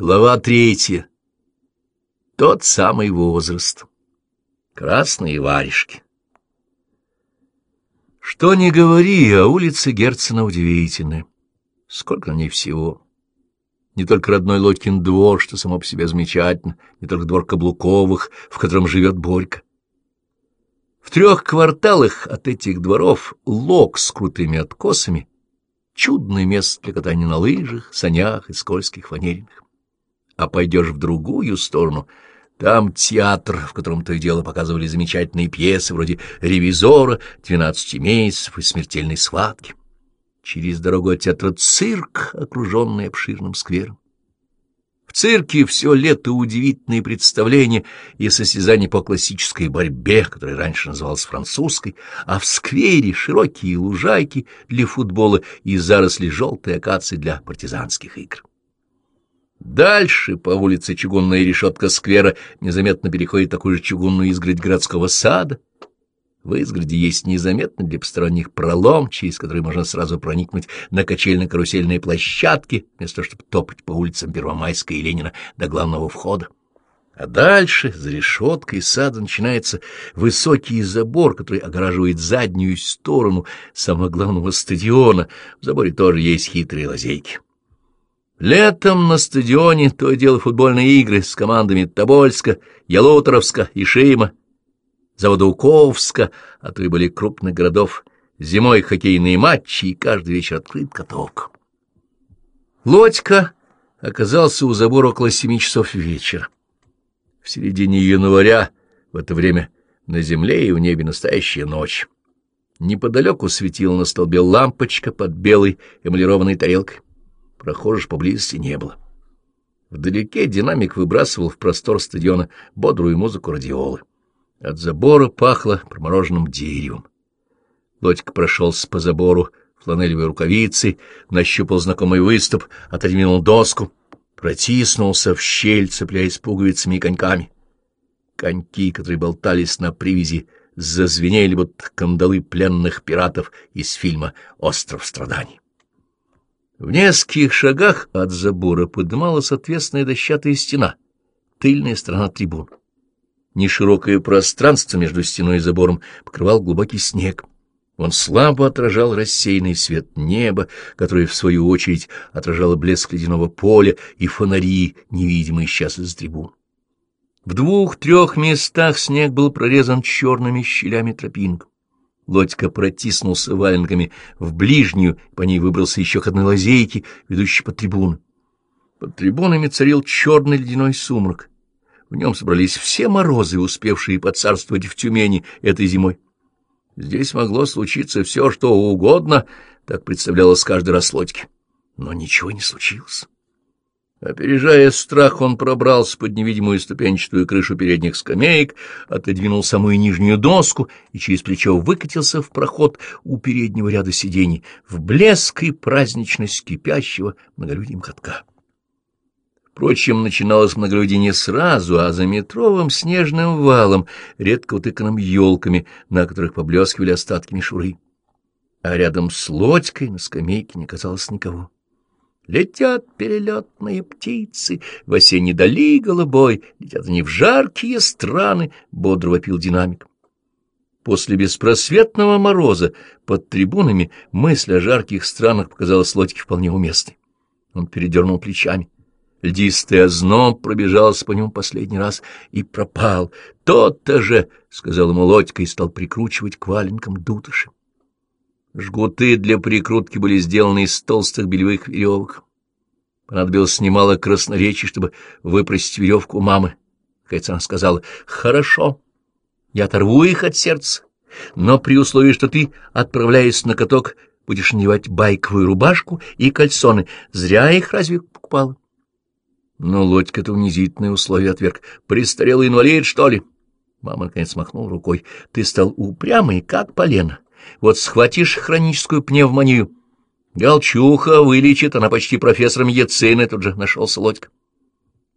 Глава третья. Тот самый возраст. Красные варежки. Что ни говори, а улица Герцена удивительная. Сколько на ней всего. Не только родной Лодькин двор, что само по себе замечательно, не только двор Каблуковых, в котором живет Борька. В трех кварталах от этих дворов лог с крутыми откосами — чудное место для катания на лыжах, санях и скользких фанеринах а пойдешь в другую сторону, там театр, в котором то и дело показывали замечательные пьесы вроде «Ревизора», «Двенадцати месяцев» и «Смертельной схватки». Через дорогу от театра цирк, окруженный обширным сквером. В цирке все лето удивительные представления и состязания по классической борьбе, которая раньше называлась французской, а в сквере широкие лужайки для футбола и заросли желтой акации для партизанских игр. Дальше по улице чугунная решетка сквера незаметно переходит такую же чугунную изгородь городского сада. В изгороди есть незаметно для посторонних пролом, через который можно сразу проникнуть на качельно-карусельные площадки, вместо того, чтобы топать по улицам Первомайской и Ленина до главного входа. А дальше, за решеткой сада, начинается высокий забор, который огораживает заднюю сторону самого главного стадиона. В заборе тоже есть хитрые лазейки. Летом на стадионе то и дело футбольные игры с командами Тобольска, Ялуторовска, Ишима, Заводоуковска, а то и были крупных городов. Зимой хоккейные матчи, и каждый вечер открыт каток. Лодька оказался у забора около семи часов вечера. В середине января, в это время на земле и в небе настоящая ночь. Неподалеку светила на столбе лампочка под белой эмалированной тарелкой. Прохожих поблизости не было. Вдалеке динамик выбрасывал в простор стадиона бодрую музыку радиолы. От забора пахло промороженным деревом. Лодька прошелся по забору фланелевой рукавицей, нащупал знакомый выступ, отодвинул доску, протиснулся в щель, цепляясь пуговицами и коньками. Коньки, которые болтались на привязи, зазвенели, будто кандалы пленных пиратов из фильма «Остров страданий». В нескольких шагах от забора поднималась отвесная дощатая стена, тыльная сторона трибун. Неширокое пространство между стеной и забором покрывал глубокий снег. Он слабо отражал рассеянный свет неба, который, в свою очередь, отражало блеск ледяного поля и фонари, невидимые сейчас из трибун. В двух-трех местах снег был прорезан черными щелями тропинок. Лодька протиснулся валенками в ближнюю, по ней выбрался еще к одной лазейке, ведущей под трибуну. Под трибунами царил черный ледяной сумрак. В нем собрались все морозы, успевшие поцарствовать в Тюмени этой зимой. Здесь могло случиться все, что угодно, так представлялось каждый раз Лодьке. Но ничего не случилось. Опережая страх, он пробрался под невидимую ступенчатую крышу передних скамеек, отодвинул самую нижнюю доску и через плечо выкатился в проход у переднего ряда сидений, в блеск и праздничность кипящего многолюдием катка. Впрочем, начиналось многолюдие не сразу, а за метровым снежным валом, редко утыканным елками, на которых поблескивали остатки мишуры. А рядом с лодькой на скамейке не казалось никого. Летят перелетные птицы в осенней дали голубой, летят они в жаркие страны, — бодро вопил динамик. После беспросветного мороза под трибунами мысль о жарких странах показалась Лодьке вполне уместной. Он передернул плечами. Льдистый озноб пробежался по нему последний раз и пропал. «То-то же!» — сказал ему Лодька и стал прикручивать к валенкам дутыши. Жгуты для прикрутки были сделаны из толстых бельевых веревок. Понадобилось немало красноречий, чтобы выпросить веревку мамы. Кажется, она сказала, «Хорошо, я оторву их от сердца, но при условии, что ты, отправляясь на каток, будешь надевать байковую рубашку и кальсоны. Зря их разве покупала?» Но Лодька это унизительное условие отверг. «Престарелый инвалид, что ли?» Мама, наконец, махнула рукой. «Ты стал упрямый, как полено. Вот схватишь хроническую пневмонию, Галчуха вылечит, она почти профессор медицины, тут же нашелся Лодька.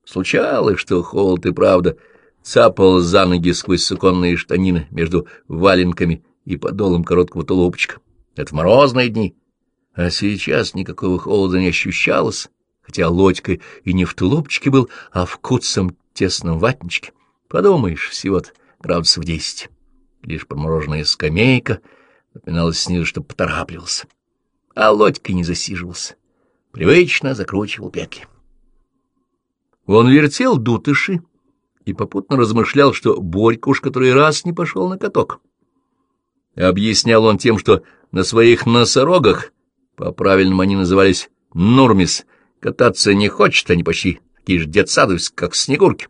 Случалось, что холод и правда цапал за ноги сквозь суконные штанины между валенками и подолом короткого тулупчика. Это в морозные дни. А сейчас никакого холода не ощущалось, хотя Лодька и не в тулупчике был, а в куцом тесном ватничке. Подумаешь, всего-то градусов десять. Лишь промороженная скамейка напоминалась снизу, что поторапливался. А Лодька не засиживался. Привычно закручивал петли. Он вертел дутыши и попутно размышлял, что Борька уж который раз не пошел на каток. Объяснял он тем, что на своих носорогах, по-правильному они назывались нурмис, кататься не хочет, они почти такие же детсадовцы, как снегурки,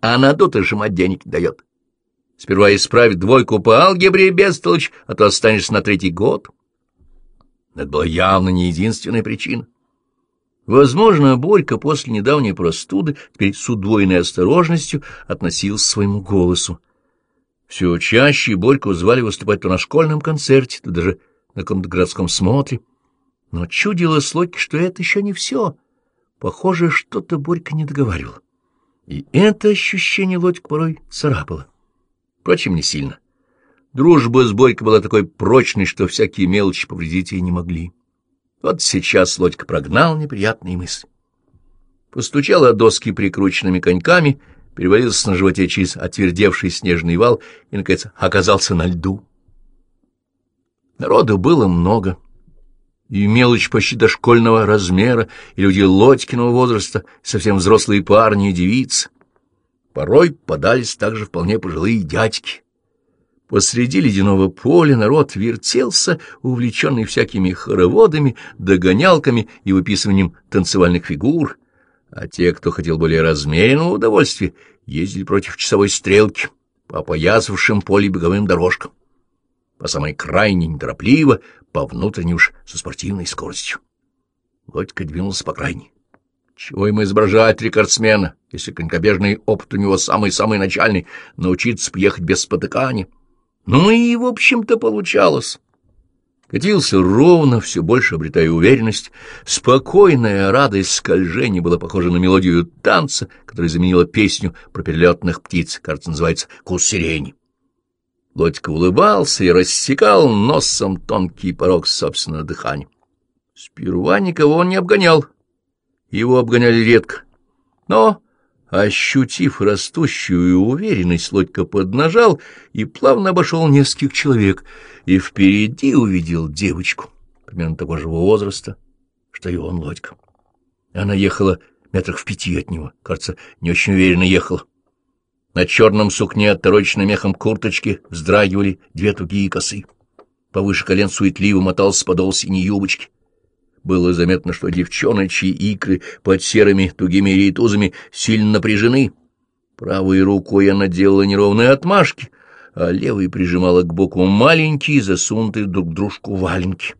а на дутыши мать денег не дает. Сперва исправь двойку по алгебре, бестолочь, а то останешься на третий год. Это была явно не единственная причина. Возможно, Борька после недавней простуды теперь с удвоенной осторожностью относился к своему голосу. Все чаще Борьку звали выступать то на школьном концерте, то даже на каком-то городском смотре. Но чудилось Локи, что это еще не все. Похоже, что-то Борька не договаривал. И это ощущение Лодька порой царапало. Впрочем, не сильно. Дружба с Борькой была такой прочной, что всякие мелочи повредить ей не могли. Вот сейчас Лодька прогнал неприятные мысли. Постучал о доски прикрученными коньками, перевалился на животе через отвердевший снежный вал и, наконец, оказался на льду. Народу было много, и мелочь почти дошкольного размера, и люди Лодькиного возраста, совсем взрослые парни и девицы. Порой подались также вполне пожилые дядьки, Посреди ледяного поля народ вертелся, увлеченный всякими хороводами, догонялками и выписыванием танцевальных фигур, а те, кто хотел более размеренного удовольствия, ездили против часовой стрелки по опоясавшим поле беговым дорожкам, по самой крайней неторопливо, по внутренней уж со спортивной скоростью. Лодька двинулся по крайней. Чего ему изображать рекордсмена, если конькобежный опыт у него самый-самый начальный, научиться ехать без спотыкания? Ну и, в общем-то, получалось. Катился ровно, все больше обретая уверенность. Спокойная радость скольжения была похожа на мелодию танца, которая заменила песню про перелетных птиц, кажется, называется «Кус сирени». Лодька улыбался и рассекал носом тонкий порог собственного дыхания. Сперва никого он не обгонял. Его обгоняли редко. Но Ощутив растущую уверенность, Лодька поднажал и плавно обошел нескольких человек, и впереди увидел девочку, примерно того же возраста, что и он, Лодька. Она ехала метрах в пяти от него, кажется, не очень уверенно ехала. На черном сукне, оттороченной мехом курточки, вздрагивали две тугие косы. Повыше колен суетливо мотался подол синей юбочки. Было заметно, что девчоночьи икры под серыми тугими рейтузами сильно напряжены. Правой рукой она делала неровные отмашки, а левой прижимала к боку маленькие, засунутые друг в дружку валенки.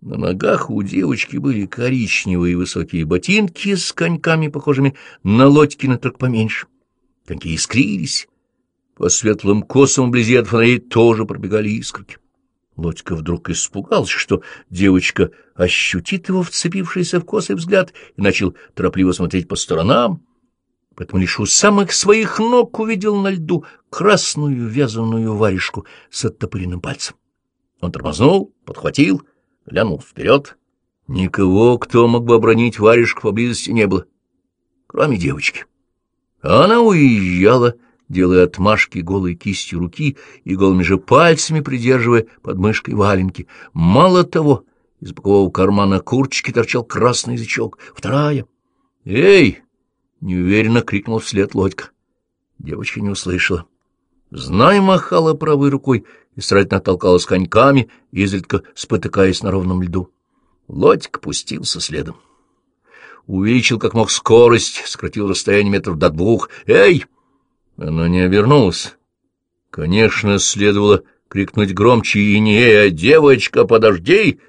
На ногах у девочки были коричневые высокие ботинки с коньками, похожими на лодькины, только поменьше. Коньки искрились. По светлым косам вблизи от фонарей тоже пробегали искорки. Лодька вдруг испугался, что девочка ощутит его вцепившийся в косый взгляд и начал торопливо смотреть по сторонам. Поэтому лишь у самых своих ног увидел на льду красную вязаную варежку с оттопыренным пальцем. Он тормознул, подхватил, глянул вперед. Никого, кто мог бы обронить варежку, поблизости не было, кроме девочки. Она уезжала, — делая отмашки голой кистью руки и голыми же пальцами придерживая под валенки. Мало того, из бокового кармана курточки торчал красный язычок. Вторая. «Эй!» — неуверенно крикнул вслед Лодька. Девочка не услышала. Знай махала правой рукой и старательно толкалась коньками, изредка спотыкаясь на ровном льду. Лодька пустился следом. Увеличил как мог скорость, сократил расстояние метров до двух. «Эй!» Она не обернулась. Конечно, следовало крикнуть громче и не «Эй, а девочка, подожди!»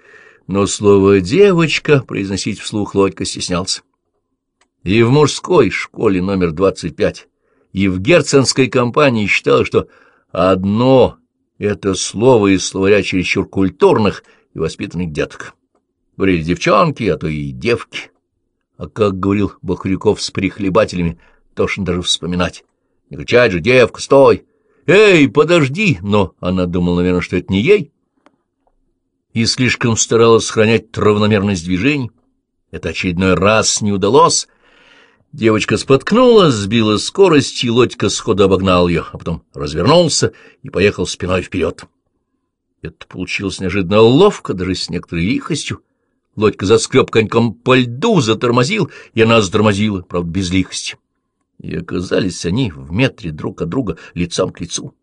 Но слово «девочка» произносить вслух Лодька стеснялся. И в мужской школе номер 25, и в герценской компании считалось, что одно это слово из словаря чересчур культурных и воспитанных деток. Говорили девчонки, а то и девки. А как говорил Бахрюков с прихлебателями, тошно даже вспоминать. Не кричать же, девка, стой! Эй, подожди! Но она думала, наверное, что это не ей. И слишком старалась сохранять равномерность движений. Это очередной раз не удалось. Девочка споткнулась, сбила скорость, и Лодька сходу обогнал ее, а потом развернулся и поехал спиной вперед. Это получилось неожиданно ловко, даже с некоторой лихостью. Лодька заскреб коньком по льду, затормозил, и она затормозила, правда, без лихости. И оказались они в метре друг от друга, лицом к лицу.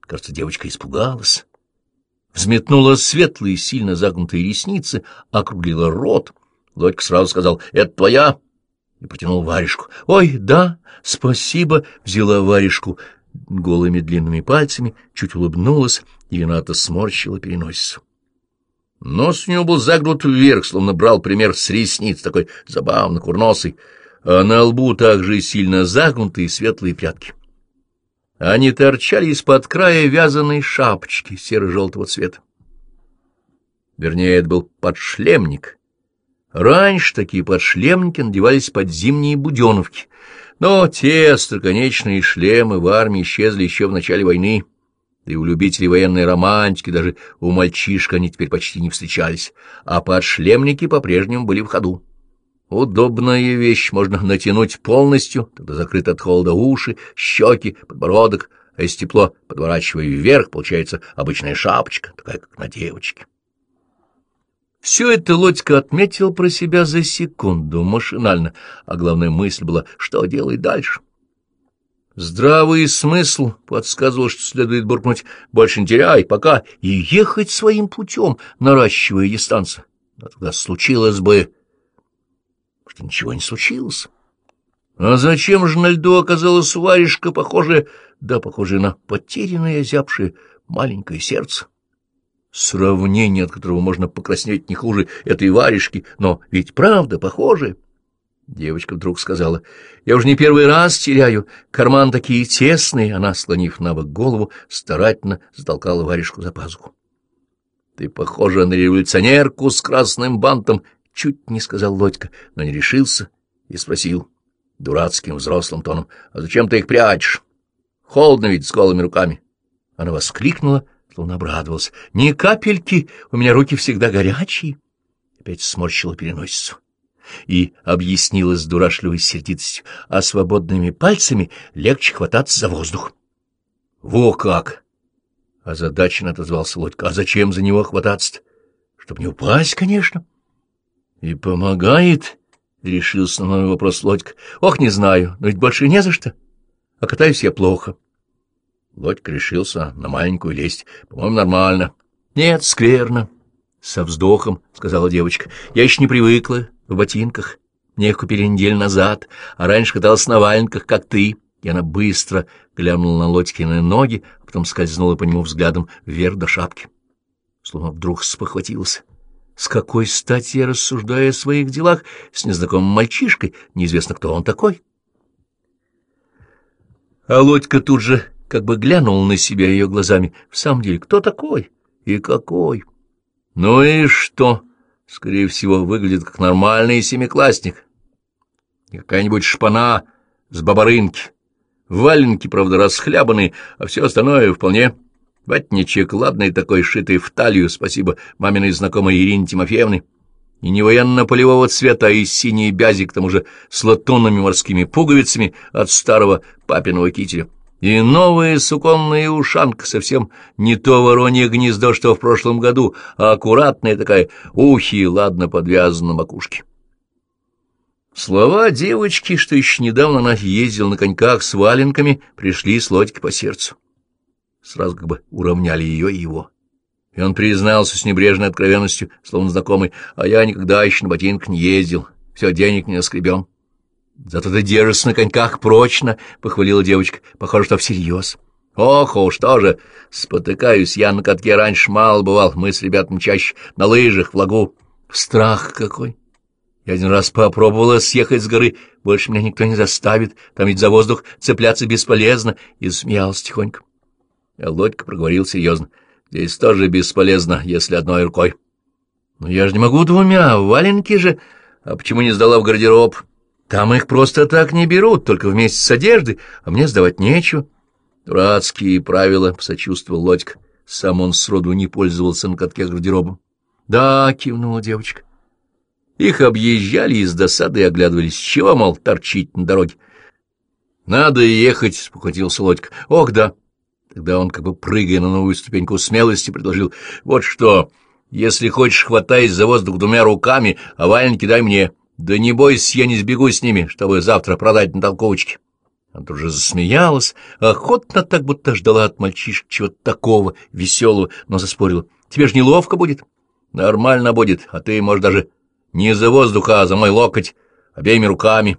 Кажется, девочка испугалась. Взметнула светлые, сильно загнутые ресницы, округлила рот. Лодька сразу сказал «Это твоя?» и протянул варежку. «Ой, да, спасибо!» — взяла варежку голыми длинными пальцами, чуть улыбнулась и виновато сморщила переносицу. Нос у него был загнут вверх, словно брал пример с ресниц, такой забавно курносый, а на лбу также сильно загнутые светлые прятки. Они торчали из-под края вязаной шапочки серо-желтого цвета. Вернее, это был подшлемник. Раньше такие подшлемники надевались под зимние буденовки, но те остроконечные шлемы в армии исчезли еще в начале войны, да и у любителей военной романтики, даже у мальчишка они теперь почти не встречались, а подшлемники по-прежнему были в ходу. Удобная вещь, можно натянуть полностью, тогда закрыты от холода уши, щеки, подбородок, а если тепло, подворачивая вверх, получается обычная шапочка, такая, как на девочке. Все это Лодька отметил про себя за секунду, машинально, а главная мысль была, что делать дальше. Здравый смысл подсказывал, что следует буркнуть «больше не теряй, пока» и ехать своим путем, наращивая дистанцию. Но тогда случилось бы что ничего не случилось. А зачем же на льду оказалась варежка, похожая, да, похожая на потерянное, озябшее маленькое сердце? Сравнение, от которого можно покраснеть не хуже этой варежки, но ведь правда похожая. Девочка вдруг сказала, «Я уже не первый раз теряю, карман такие тесные». Она, склонив на бок голову, старательно затолкала варежку за пазуху. «Ты похожа на революционерку с красным бантом Чуть не сказал Лодька, но не решился и спросил дурацким взрослым тоном, «А зачем ты их прячешь? Холодно ведь с голыми руками». Она воскликнула, словно обрадовалась. «Ни капельки, у меня руки всегда горячие». Опять сморщила переносицу и объяснила с дурашливой сердитостью, а свободными пальцами легче хвататься за воздух. — Во как! — озадаченно отозвался Лодька. — А зачем за него хвататься-то? — Чтоб не упасть, конечно. — и помогает? — решился на мой вопрос Лодька. — Ох, не знаю, но ведь больше не за что. А катаюсь я плохо. Лодька решился на маленькую лесть. По-моему, нормально. — Нет, скверно. — Со вздохом, — сказала девочка. — Я еще не привыкла в ботинках. Мне их купили неделю назад, а раньше каталась на валенках, как ты. И она быстро глянула на Лодькины ноги, а потом скользнула по нему взглядом вверх до шапки. Словно вдруг спохватилась. С какой стати я рассуждаю о своих делах с незнакомым мальчишкой, неизвестно, кто он такой? А Лодька тут же как бы глянул на себя ее глазами. В самом деле, кто такой и какой? Ну и что? Скорее всего, выглядит как нормальный семиклассник. Какая-нибудь шпана с бабарынки. Валенки, правда, расхлябанные, а все остальное вполне Ватничек ладный такой, шитый в талию, спасибо маминой знакомой Ирине Тимофеевне. И не военно-полевого цвета, а из синей бязи, к тому же с латунными морскими пуговицами от старого папиного кителя. И новая суконная ушанка, совсем не то воронье гнездо, что в прошлом году, а аккуратная такая, ухи ладно подвязаны на макушке. Слова девочки, что еще недавно она ездила на коньках с валенками, пришли с лодки по сердцу сразу как бы уравняли ее и его. И он признался с небрежной откровенностью, словно знакомый, а я никогда еще на ботинках не ездил, все, денег не наскребем. — Зато ты держишься на коньках прочно, — похвалила девочка, — похоже, что всерьез. — Ох уж тоже, спотыкаюсь, я на катке раньше мало бывал, мы с ребятами чаще на лыжах, в лагу. Страх какой! Я один раз попробовала съехать с горы, больше меня никто не заставит, там ведь за воздух цепляться бесполезно, и засмеялась тихонько. Лодька проговорил серьезно. Здесь тоже бесполезно, если одной рукой. Но я же не могу двумя, валенки же. А почему не сдала в гардероб? Там их просто так не берут, только вместе с одеждой, а мне сдавать нечего. Дурацкие правила, — посочувствовал Лодька. Сам он сроду не пользовался на катке гардеробом. — Да, — кивнула девочка. Их объезжали из досады и оглядывались. Чего, мол, торчить на дороге? — Надо ехать, — спохватился Лодька. — Ох, да. Тогда он, как бы прыгая на новую ступеньку смелости, предложил. — Вот что, если хочешь, хватаясь за воздух двумя руками, а валенки дай мне. Да не бойся, я не сбегу с ними, чтобы завтра продать на толковочке. Она тут же засмеялась, охотно так, будто ждала от мальчишек чего-то такого веселого, но заспорила. — Тебе ж неловко будет? — Нормально будет, а ты, может, даже не за воздух, а за мой локоть, обеими руками.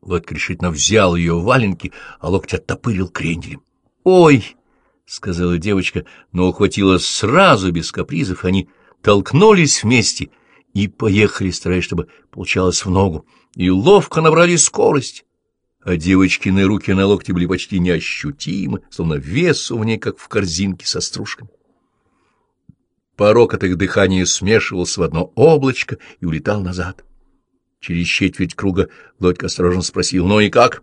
Лодька решительно взял ее валенки, а локоть оттопырил кренделем. — Ой! — сказала девочка, но ухватила сразу, без капризов, они толкнулись вместе и поехали, стараясь, чтобы получалось в ногу, и ловко набрали скорость а девочкины руки на локте были почти неощутимы, словно весу в ней, как в корзинке со стружками. Порог от их дыхания смешивался в одно облачко и улетал назад. Через четверть круга Лодька осторожно спросил, «Ну и как?»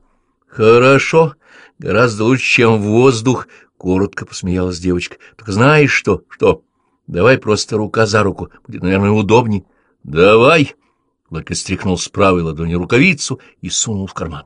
«Хорошо, гораздо лучше, чем воздух», — коротко посмеялась девочка. «Только знаешь что? Что? Давай просто рука за руку, будет, наверное, удобней». «Давай!» — Лодька стряхнул с правой ладони рукавицу и сунул в карман.